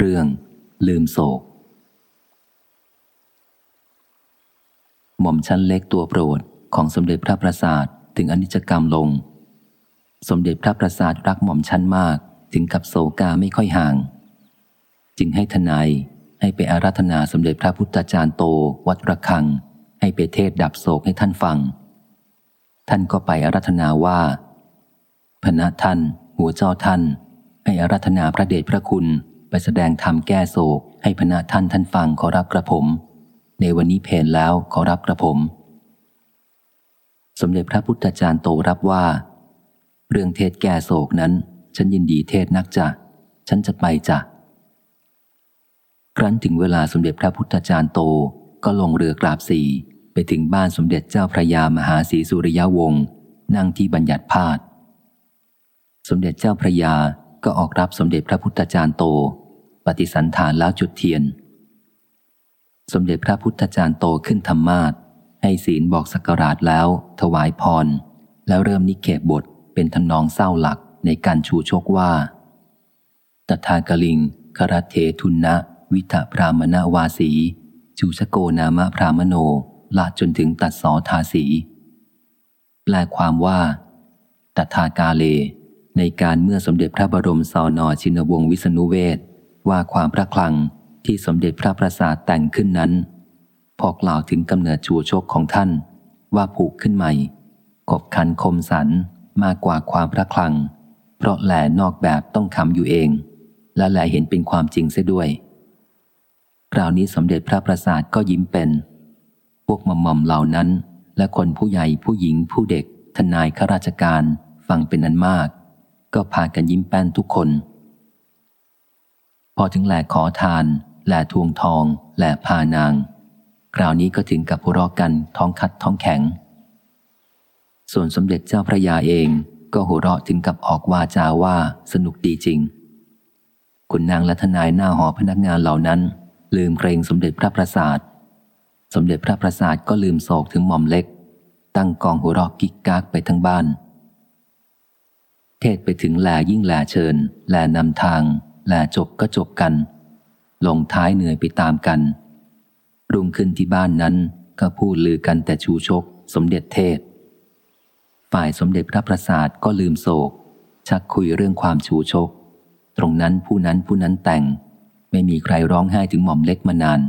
เรื่อง ลืมโศก หม่อมชั้นเล็กตัวโปรดของสมเด็จพระประสาทถึงอนิจกรรมลง สมเด็จพระประสาทรักหม่อมชั้นมากถึงกับโศกาไม่ค่อยห่าง จึงให้ทนายให้ไปอาราธนาสมเด็จพระพุทธจารย์โตวัดระฆัง ให้ไปเทศดับโศกให้ท่านฟัง ท่านก็ไปอาราธนาว่าพระท่าน หัวเจ้าท่าน ให้อาราธนาพระเดชพระคุณ ไปแสดงธรรมแก้โศกให้พระท่านท่านฟังขอรับกระผม ในวันนี้เพนแล้วขอรับกระผม สมเด็จพระพุทธจารย์โตรับว่า เรื่องเทศแก้โศกนั้น ฉันยินดีเทศนักจะฉันจะไปจะครั้นถึงเวลาสมเด็จพระพุทธจารย์โตก็ลงเรือกราบสีไปถึงบ้านสมเด็จเจ้าพระยามหาศรีสุริยวงศ์นั่งที่บัญญัติพาดสมเด็จเจ้าพระยา ก็ออกรับสมเด็จพระพุทธจารย์โต ปฏิสันฐานแล้วจุดเทียน สมเด็จพระพุทธจารย์โตขึ้นธรรมาทให้ศีลบอกสักการาชแล้ว ถวายพร แล้วเริ่มนิเกบบทเป็นทำนองเศร้าหลักในการชูโชกว่า ตถากลิงครเททุนนะ วิทพรามณวาสี ชูชโกนามะพรามโนลาจนถึงตัดสอทาสี แปลความว่า ตถากาเล ในการเมื่อสมเด็จพระบรมสอนอชินวงศ์วิษณุเวศว่าความพระคลังที่สมเด็จพระประสาทแต่งขึ้นนั้น พอกล่าวถึงกำเนิดชูชกของท่าน ว่าผูกขึ้นใหม่กบคันคมสันมากกว่าความพระคลัง เพราะแหลนอกแบบต้องคำอยู่เอง และแหลเห็นเป็นความจริงเสียด้วย คราวนี้สมเด็จพระประสาทก็ยิ้มเป็น พวกมอมมเหล่านั้น และคนผู้ใหญ่ผู้หญิงผู้เด็กทนายข้าราชการฟังเป็นนันมาก ก็พากันยิ้มแป้นทุกคน พอถึงแหล่ขอทาน แหล่ทวงทอง แหล่พานาง คราวนี้ก็ถึงกับหัวรอกันท้องคัดท้องแข็ง ส่วนสมเด็จเจ้าพระยาเองก็หัวเราะถึงกับออกวาจาว่าสนุกดีจริง คุณนางและทนายหน้าหอพนักงานเหล่านั้น ลืมเกรงสมเด็จพระประสาท สมเด็จพระประสาทก็ลืมโศกถึงหม่อมเล็ก ตั้งกองหัวเราะกิกกากไปทั้งบ้าน เทศไปถึงแลยิ่งแลเชิญ แลนำทาง แลจบก็จบกัน ลงท้ายเหนื่อยไปตามกัน รุ่งขึ้นที่บ้านนั้นก็พูดลือกันแต่ชูชก สมเด็จเทศ ฝ่ายสมเด็จพระประสาทก็ลืมโศก ชักคุยเรื่องความชูชก ตรงนั้นผู้นั้นผู้นั้นแต่ง ไม่มีใครร้องไห้ถึงหม่อมเล็กมานาน